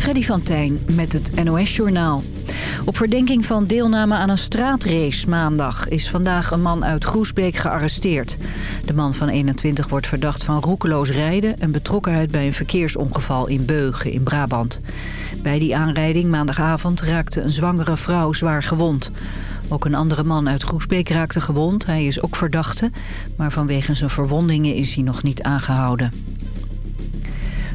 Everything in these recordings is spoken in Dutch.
Freddy van Tijn met het NOS-journaal. Op verdenking van deelname aan een straatrace maandag... is vandaag een man uit Groesbeek gearresteerd. De man van 21 wordt verdacht van roekeloos rijden... en betrokkenheid bij een verkeersongeval in Beugen in Brabant. Bij die aanrijding maandagavond raakte een zwangere vrouw zwaar gewond. Ook een andere man uit Groesbeek raakte gewond. Hij is ook verdachte, maar vanwege zijn verwondingen is hij nog niet aangehouden.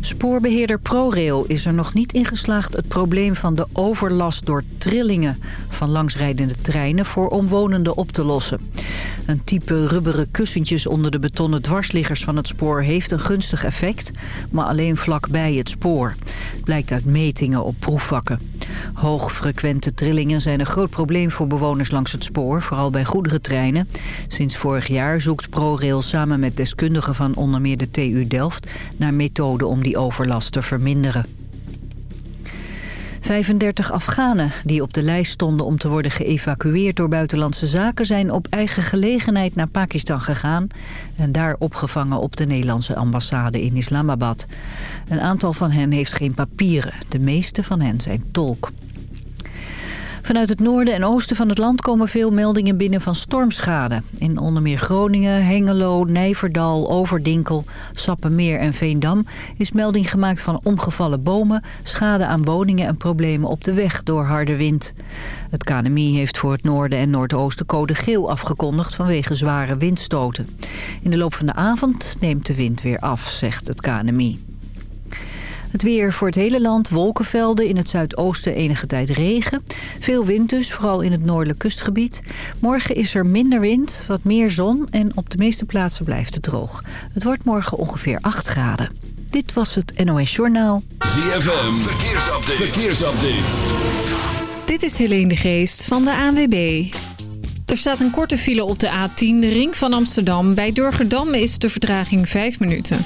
Spoorbeheerder ProRail is er nog niet in geslaagd het probleem van de overlast door trillingen van langsrijdende treinen voor omwonenden op te lossen. Een type rubberen kussentjes onder de betonnen dwarsliggers van het spoor heeft een gunstig effect, maar alleen vlakbij het spoor. Blijkt uit metingen op proefvakken. Hoogfrequente trillingen zijn een groot probleem voor bewoners langs het spoor, vooral bij goederentreinen. Sinds vorig jaar zoekt ProRail samen met deskundigen van onder meer de TU Delft naar methoden om die overlast te verminderen. 35 Afghanen die op de lijst stonden om te worden geëvacueerd door buitenlandse zaken zijn op eigen gelegenheid naar Pakistan gegaan en daar opgevangen op de Nederlandse ambassade in Islamabad. Een aantal van hen heeft geen papieren, de meeste van hen zijn tolk. Vanuit het noorden en oosten van het land komen veel meldingen binnen van stormschade. In onder meer Groningen, Hengelo, Nijverdal, Overdinkel, Sappemeer en Veendam... is melding gemaakt van omgevallen bomen, schade aan woningen en problemen op de weg door harde wind. Het KNMI heeft voor het noorden en noordoosten code geel afgekondigd vanwege zware windstoten. In de loop van de avond neemt de wind weer af, zegt het KNMI. Het weer voor het hele land, wolkenvelden, in het zuidoosten enige tijd regen. Veel wind dus, vooral in het noordelijk kustgebied. Morgen is er minder wind, wat meer zon en op de meeste plaatsen blijft het droog. Het wordt morgen ongeveer 8 graden. Dit was het NOS Journaal. ZFM, verkeersupdate. verkeersupdate. Dit is Helene de Geest van de ANWB. Er staat een korte file op de A10, de ring van Amsterdam. Bij Durgerdam is de vertraging 5 minuten.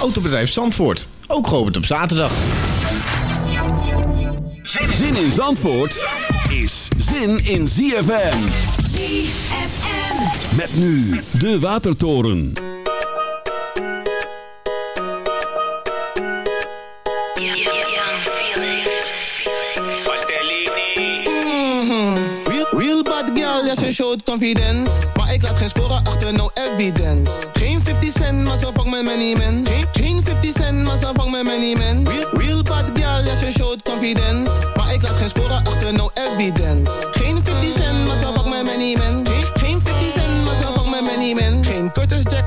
Autobedrijf Zandvoort. Ook geopend op zaterdag. Zin in Zandvoort is zin in ZFM. ZFM. Met nu de Watertoren. Real, real bad girl, ja, ze showt confidence. Ik laat geen sporen achter, no evidence. Geen 50 cent, maar zo vang mijn money man. Geen, geen 50 cent, maar zo vang mijn money man. Real, real bad girl, ja, ze showt confidence. Maar ik laat geen sporen achter, no evidence. Geen 50 cent, maar zo vang mijn money man.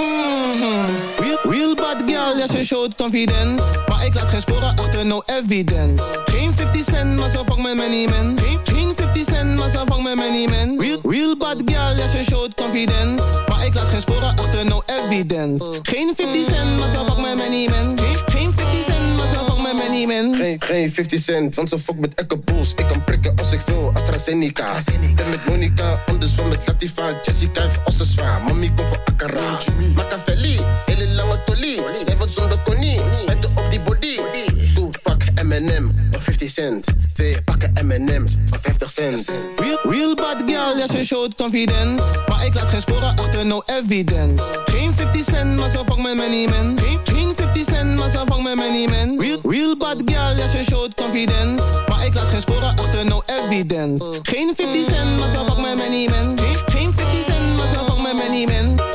Mhm. Real, bad girl, ja, ze showt confidence. Maar ik laat geen sporen achter, no evidence. Geen 50 cent, maar zo vang mijn money man. Geen, geen 50 cent, maar zo vang mijn money man. Real, real bad girl, ja, ze showt confidence. Maar ik laat geen sporen achter, no evidence. Geen 50 cent, maar zo vang mijn money man. Geen, geen 50 cent, maar zo vang mijn money man. Geen, geen 50 cent, want ze fuck met Echo. Ik kan prikken als ik wil, AstraZeneca. Ben met Monica, andersom met Latifa. Jessica heeft ossen zwaar, mami komt voor Akara. Machiavelli, hele lange tolie. Zij wordt zonder konie, spijten op die body. Toe, pak M&M, voor 50 cent. Twee pakken M&M's, voor 50 cent. Real, bad girl, ja, ze showt confidence. Maar ik laat geen sporen achter, no evidence. Geen 50 cent, maar zo vang mijn money man. Geen, geen 50 cent, maar zo vang mijn money man. Real, bad girl, ja, ze showt confidence. Maar ik laat geen sporen achter, no evidence. Geen 50 cent, maar zo vang mijn money man. Geen, geen 50 cent, maar zo vang mijn money man.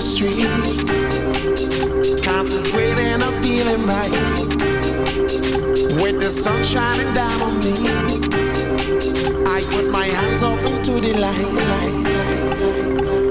the street, concentrating on feeling right. With the sun shining down on me, I put my hands up into the light. light, light, light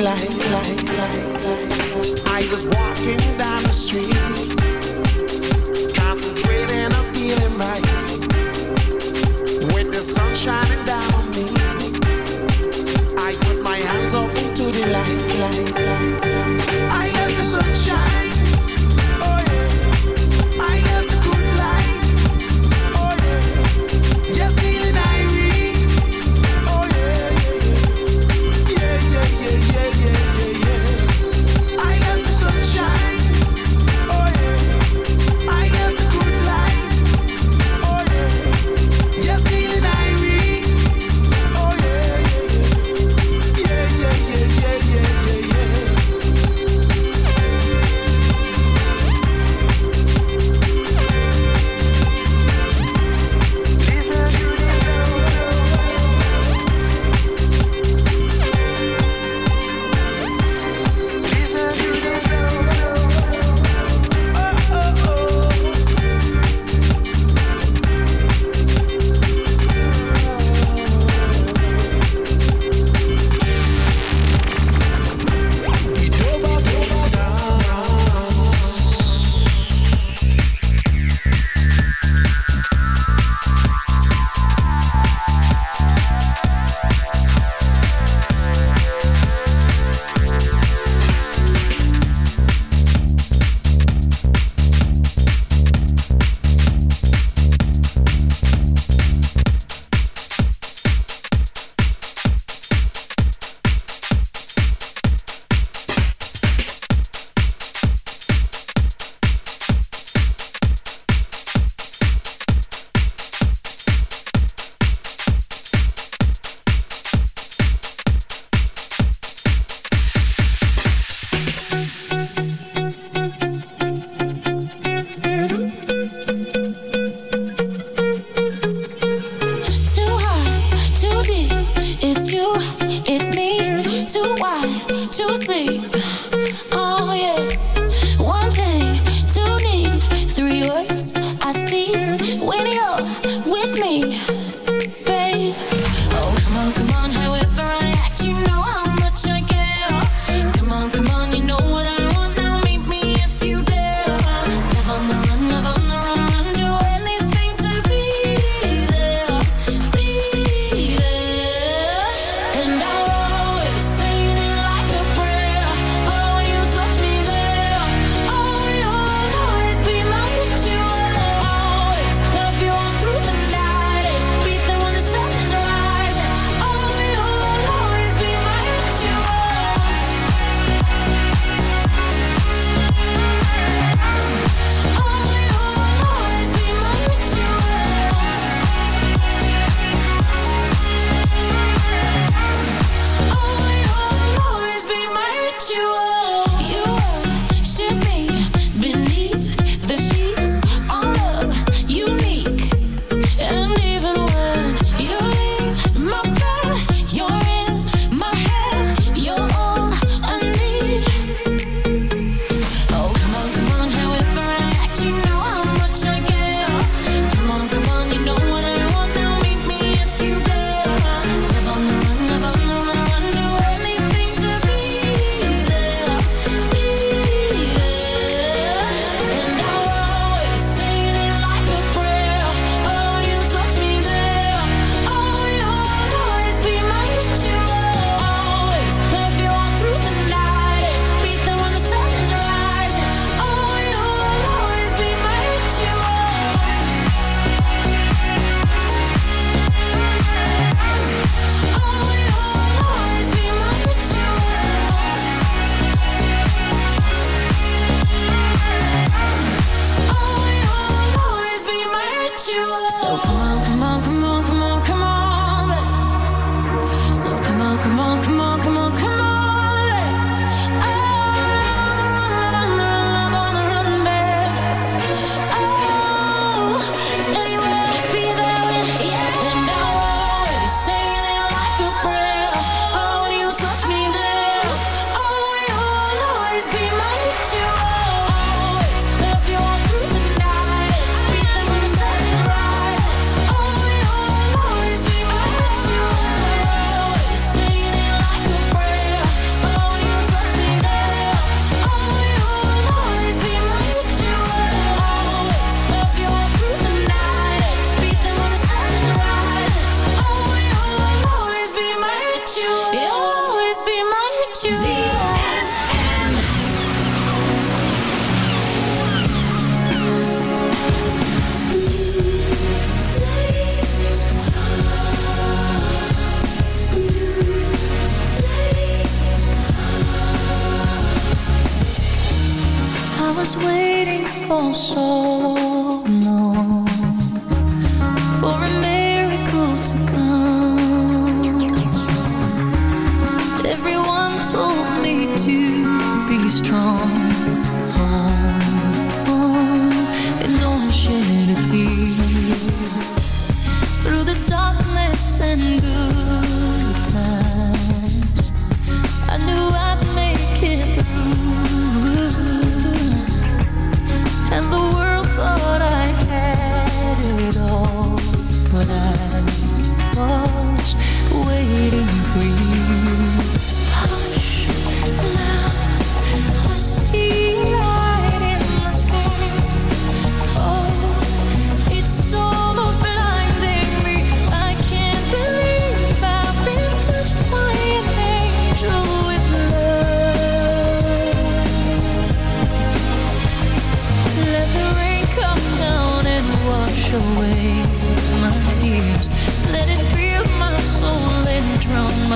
Life.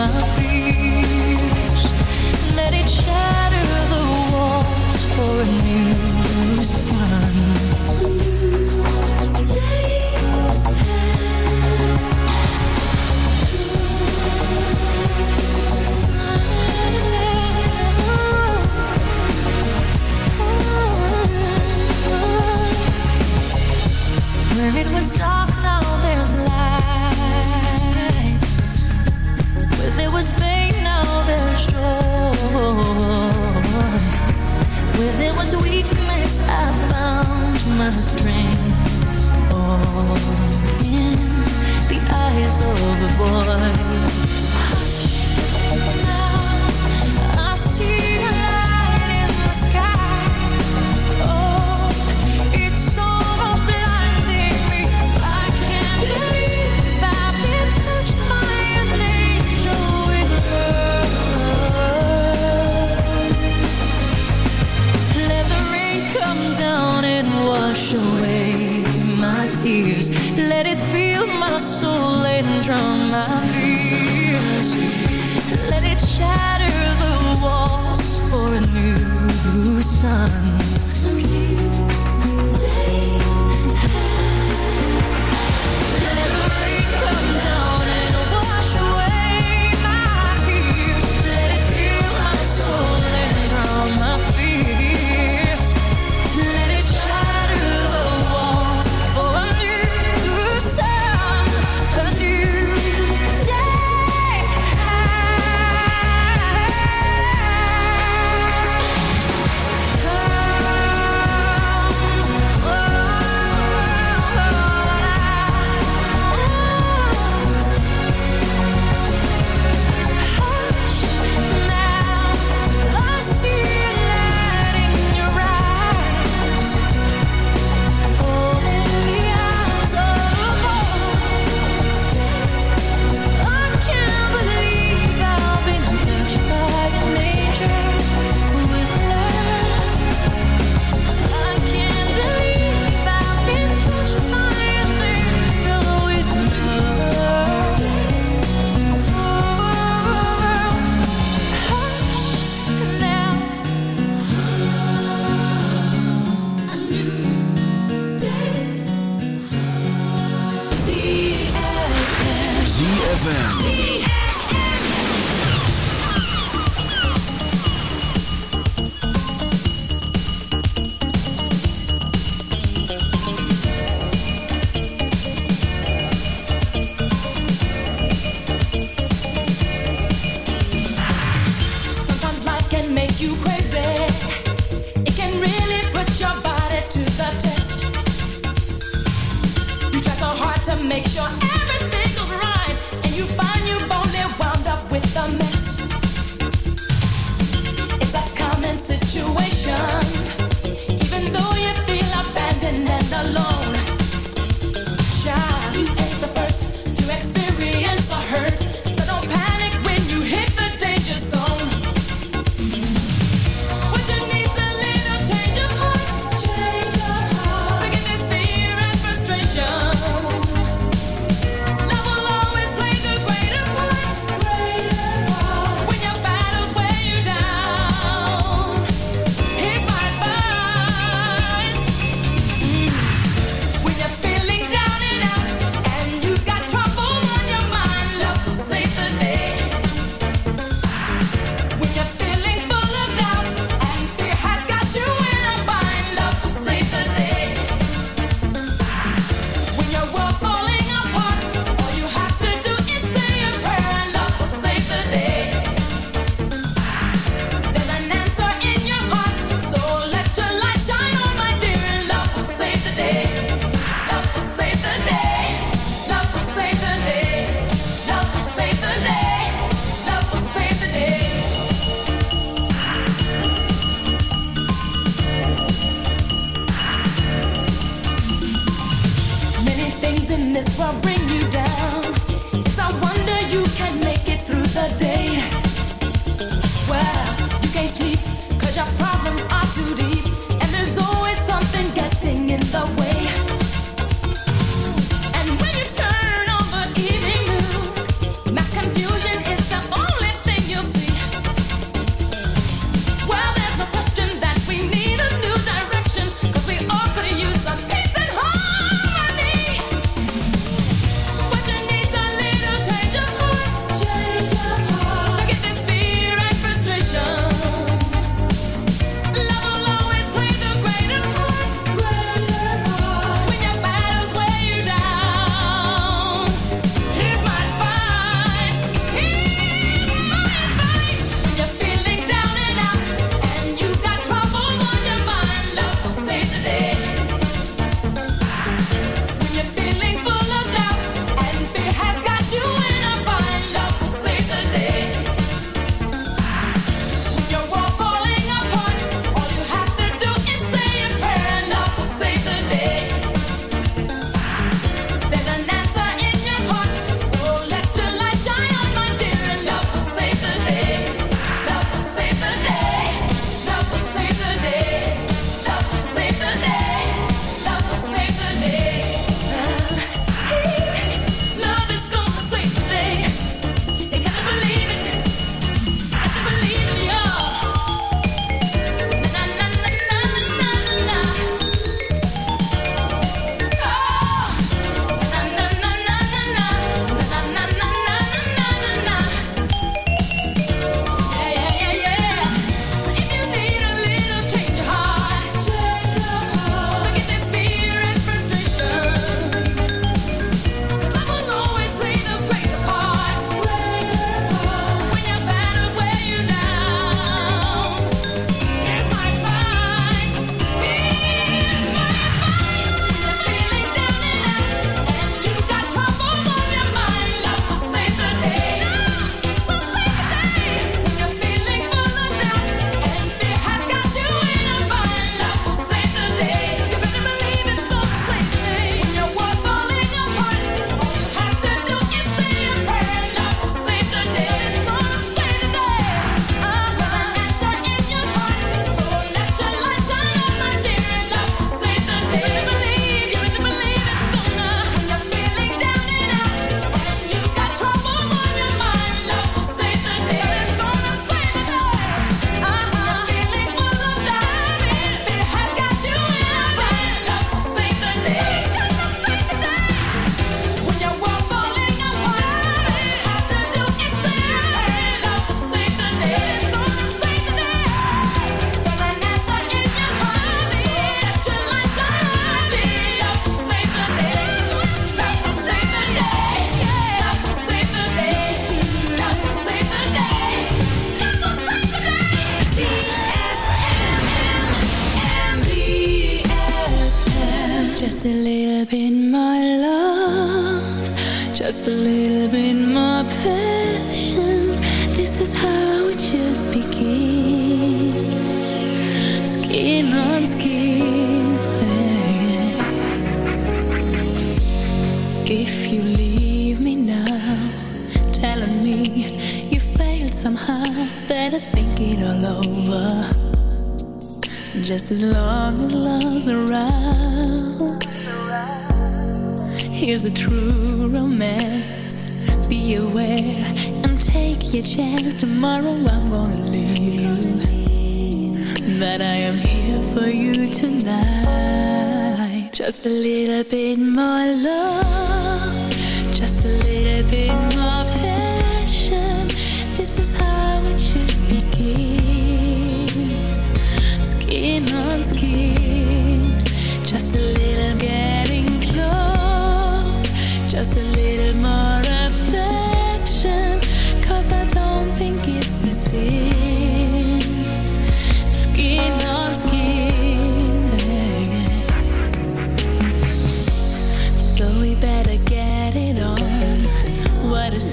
nothing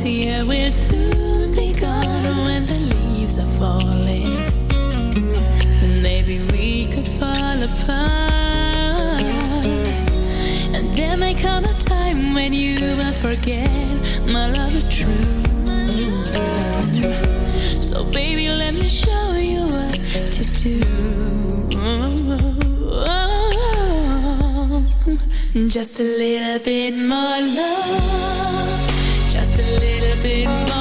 we'll soon be gone when the leaves are falling. Then maybe we could fall apart. And there may come a time when you will forget my love is true. So baby, let me show you what to do. Just a little bit more love been gone.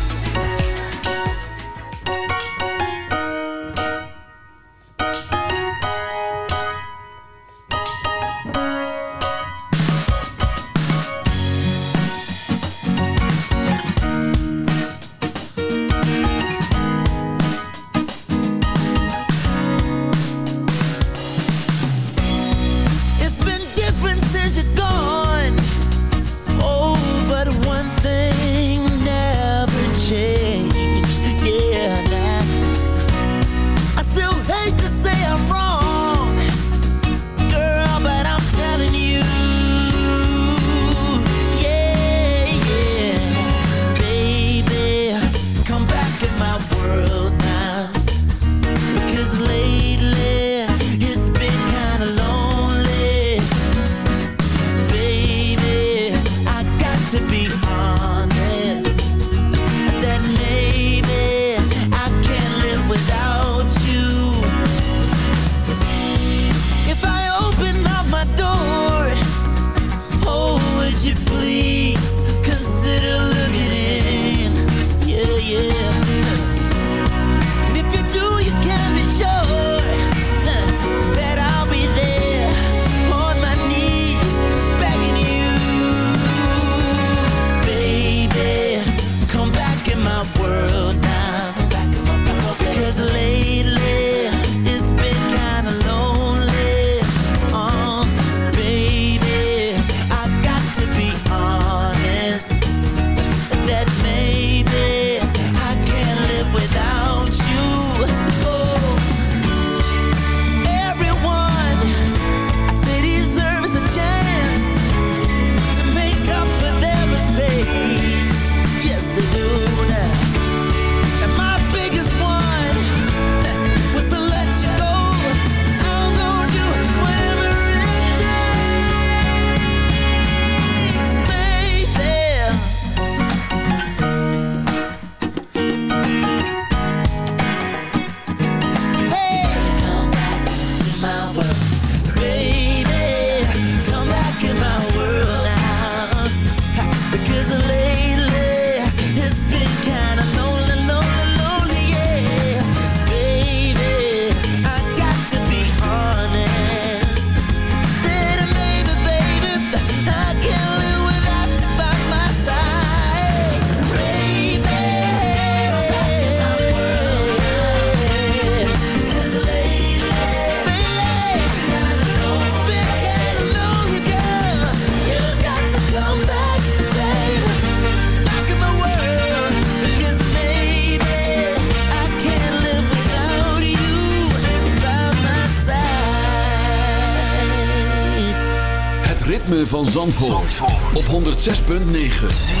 Op 106.9